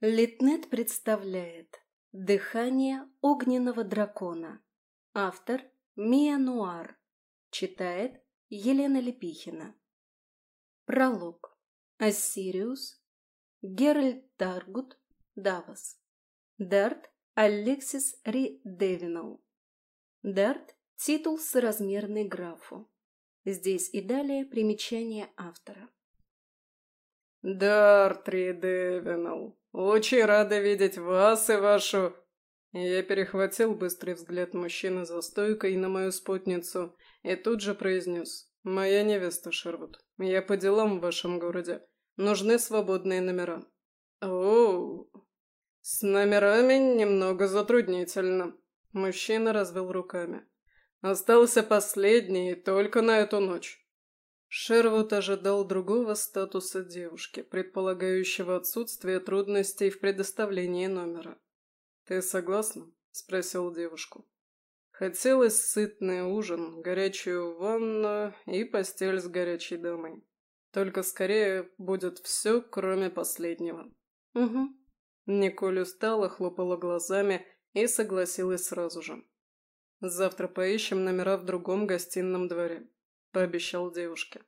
Литнет представляет «Дыхание огненного дракона». Автор Мия Нуар. Читает Елена Лепихина. Пролог. Ассириус. Геральт Таргут. Давос. Дарт Алексис Ри Девинал. Дарт – титул соразмерный графу. Здесь и далее примечание автора. Дарт Ри Девинал. «Очень рада видеть вас и вашу...» Я перехватил быстрый взгляд мужчины за стойкой на мою спутницу и тут же произнес. «Моя невеста, Шервуд. Я по делам в вашем городе. Нужны свободные номера». «Оу...» «С номерами немного затруднительно». Мужчина развел руками. «Остался последний, только на эту ночь. Шервуд ожидал другого статуса девушки, предполагающего отсутствие трудностей в предоставлении номера. «Ты согласна?» – спросил девушку. Хотелось сытный ужин, горячую ванну и постель с горячей дамой. Только скорее будет все, кроме последнего. Угу. Николь устала, хлопала глазами и согласилась сразу же. Завтра поищем номера в другом гостином дворе. — пообещал девушке.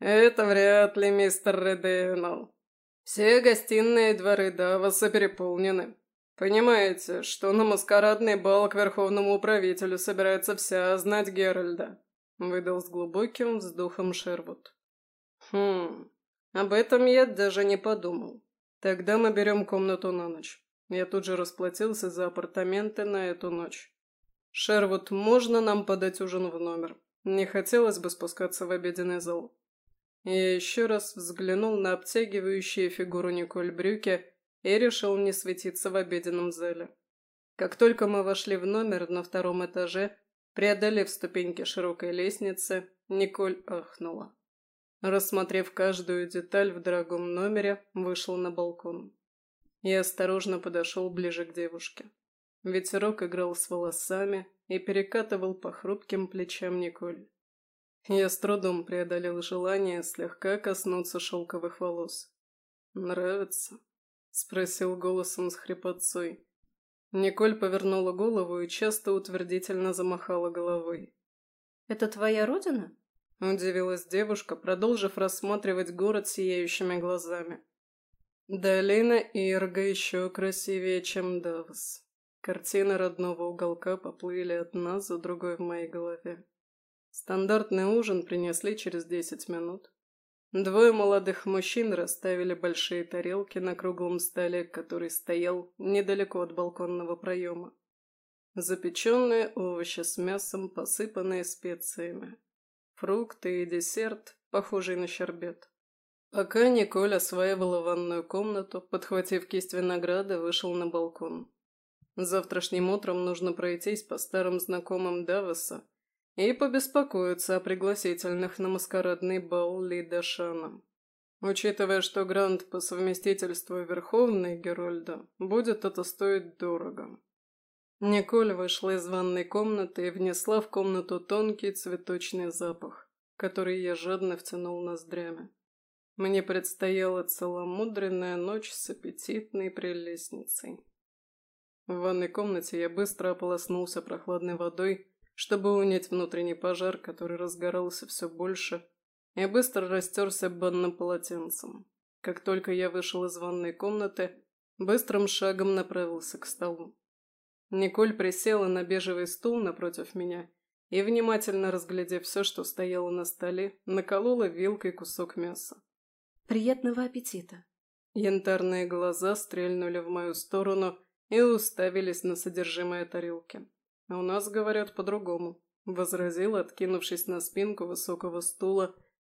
«Это вряд ли, мистер Реденал. Все гостиные дворы Давоса переполнены. Понимаете, что на маскарадный бал к верховному управителю собирается вся знать Геральда?» — выдал с глубоким вздохом Шервуд. «Хм, об этом я даже не подумал. Тогда мы берем комнату на ночь. Я тут же расплатился за апартаменты на эту ночь. Шервуд, можно нам подать ужин в номер?» Не хотелось бы спускаться в обеденный зал. Я еще раз взглянул на обтягивающие фигуру Николь брюки и решил не светиться в обеденном зале. Как только мы вошли в номер на втором этаже, преодолев ступеньки широкой лестницы, Николь ахнула. Рассмотрев каждую деталь в дорогом номере, вышел на балкон. Я осторожно подошел ближе к девушке. Ветерок играл с волосами и перекатывал по хрупким плечам Николь. Я с трудом преодолел желание слегка коснуться шелковых волос. «Нравится?» — спросил голосом с хрипотцой. Николь повернула голову и часто утвердительно замахала головой. «Это твоя родина?» — удивилась девушка, продолжив рассматривать город сияющими глазами. «Долина Ирга еще красивее, чем Давос». Картины родного уголка поплыли одна за другой в моей голове. Стандартный ужин принесли через десять минут. Двое молодых мужчин расставили большие тарелки на круглом столе, который стоял недалеко от балконного проема. Запеченные овощи с мясом, посыпанные специями. Фрукты и десерт, похожий на щербет. Пока Николь осваивала ванную комнату, подхватив кисть винограда, вышел на балкон. Завтрашним утром нужно пройтись по старым знакомым Давоса и побеспокоиться о пригласительных на маскарадный бал Лидашана. Учитывая, что грант по совместительству Верховный Герольда, будет это стоить дорого. Николь вышла из ванной комнаты и внесла в комнату тонкий цветочный запах, который я жадно втянул ноздрями. Мне предстояла целомудренная ночь с аппетитной прелестницей. В ванной комнате я быстро ополоснулся прохладной водой, чтобы унять внутренний пожар, который разгорался все больше, и быстро растерся банным полотенцем. Как только я вышел из ванной комнаты, быстрым шагом направился к столу. Николь присела на бежевый стул напротив меня и, внимательно разглядев все, что стояло на столе, наколола вилкой кусок мяса. «Приятного аппетита!» Янтарные глаза стрельнули в мою сторону – и уставились на содержимое тарелки. «А у нас говорят по-другому», — возразил, откинувшись на спинку высокого стула,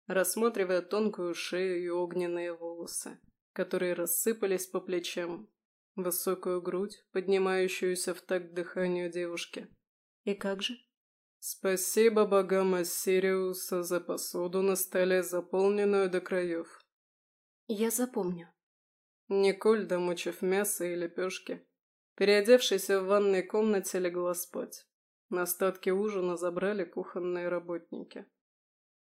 рассматривая тонкую шею и огненные волосы, которые рассыпались по плечам, высокую грудь, поднимающуюся в такт дыханию девушки. «И как же?» «Спасибо богам Ассириуса за посуду на столе, заполненную до краев». «Я запомню». Николь, домучив мясо и лепешки, Переодевшись в ванной комнате, легла спать. На остатки ужина забрали кухонные работники.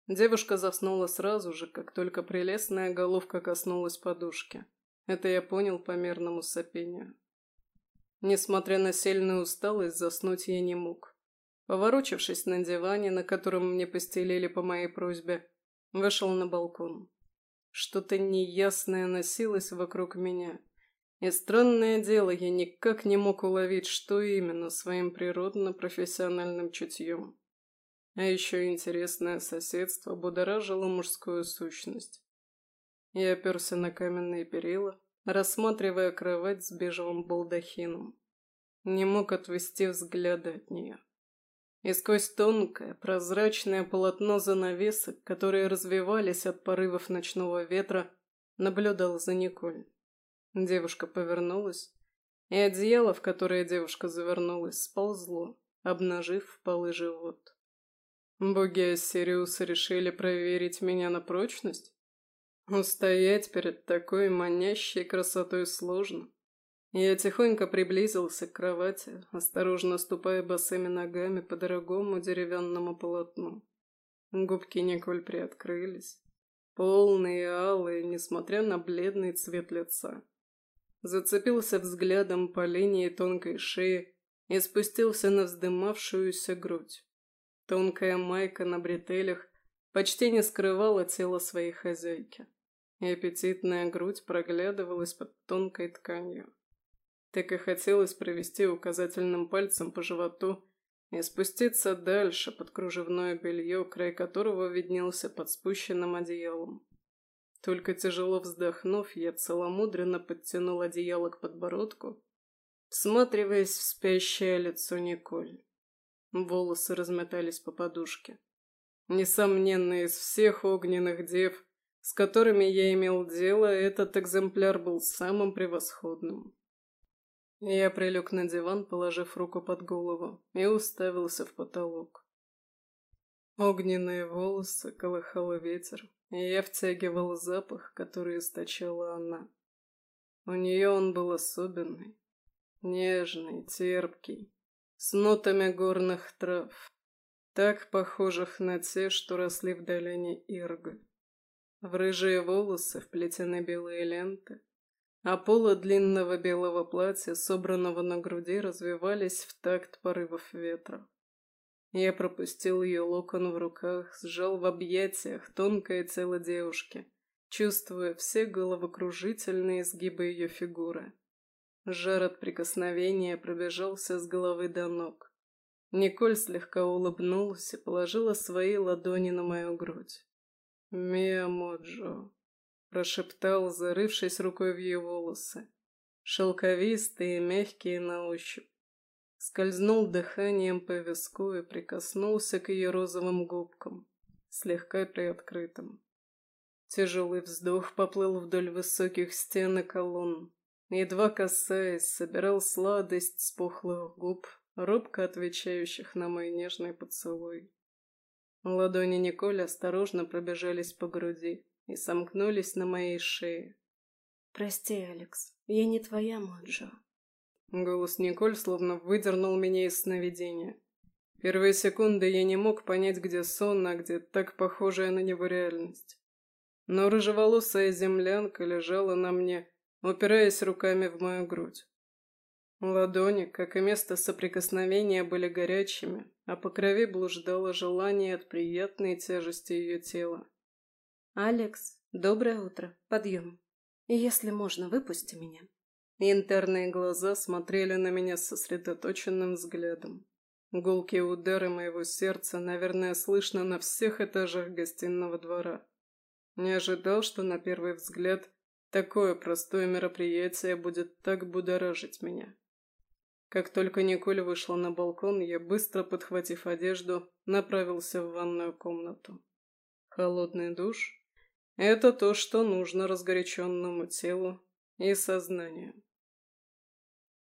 Девушка заснула сразу же, как только прелестная головка коснулась подушки. Это я понял по мерному сопению. Несмотря на сильную усталость, заснуть я не мог. Поворочившись на диване, на котором мне постелили по моей просьбе, вышел на балкон. Что-то неясное носилось вокруг меня. И странное дело, я никак не мог уловить, что именно своим природно-профессиональным чутьем. А еще интересное соседство будоражило мужскую сущность. Я оперся на каменные перила, рассматривая кровать с бежевым балдахином. Не мог отвести взгляда от нее. И сквозь тонкое, прозрачное полотно занавесок, которые развивались от порывов ночного ветра, наблюдал за Николь. Девушка повернулась, и одеяло, в которое девушка завернулась, сползло, обнажив полы живот. Боги Ассириуса решили проверить меня на прочность? Устоять перед такой манящей красотой сложно. Я тихонько приблизился к кровати, осторожно ступая босыми ногами по дорогому деревянному полотну. Губки Николь приоткрылись, полные и алые, несмотря на бледный цвет лица. Зацепился взглядом по линии тонкой шеи и спустился на вздымавшуюся грудь. Тонкая майка на бретелях почти не скрывала тело своей хозяйки и аппетитная грудь проглядывалась под тонкой тканью. Так и хотелось провести указательным пальцем по животу и спуститься дальше под кружевное белье, край которого виднелся под спущенным одеялом. Только тяжело вздохнув, я целомудренно подтянул одеяло к подбородку, всматриваясь в спящее лицо Николь. Волосы разметались по подушке. Несомненно, из всех огненных дев с которыми я имел дело, этот экземпляр был самым превосходным. Я прилег на диван, положив руку под голову, и уставился в потолок. Огненные волосы колыхал ветер, я втягивал запах, который источала она. У нее он был особенный, нежный, терпкий, с нотами горных трав, так похожих на те, что росли в долине Ирга. В рыжие волосы вплетены белые ленты, а полы длинного белого платья, собранного на груди, развивались в такт порывов ветра. Я пропустил ее локон в руках, сжал в объятиях тонкое тело девушки, чувствуя все головокружительные изгибы ее фигуры. Жар от прикосновения пробежался с головы до ног. Николь слегка улыбнулась и положила свои ладони на мою грудь. «Миамоджо», — прошептал, зарывшись рукой в ее волосы. Шелковистые мягкие на ощупь. Скользнул дыханием по виску и прикоснулся к ее розовым губкам, слегка приоткрытым. Тяжелый вздох поплыл вдоль высоких стен и колонн. Едва касаясь, собирал сладость с пухлых губ, робко отвечающих на мой нежный поцелуй. Ладони Николь осторожно пробежались по груди и сомкнулись на моей шее. «Прости, Алекс, я не твоя Моджо». Голос Николь словно выдернул меня из сновидения. Первые секунды я не мог понять, где сон, а где так похожая на него реальность. Но рыжеволосая землянка лежала на мне, упираясь руками в мою грудь. Ладони, как и место соприкосновения, были горячими, а по крови блуждало желание от приятной тяжести ее тела. «Алекс, доброе утро. Подъем. Если можно, выпусти меня». Янтарные глаза смотрели на меня сосредоточенным взглядом. Гулкие удары моего сердца, наверное, слышно на всех этажах гостиного двора. Не ожидал, что на первый взгляд такое простое мероприятие будет так будоражить меня. Как только Николь вышла на балкон, я, быстро подхватив одежду, направился в ванную комнату. Холодный душ – это то, что нужно разгоряченному телу и сознанию.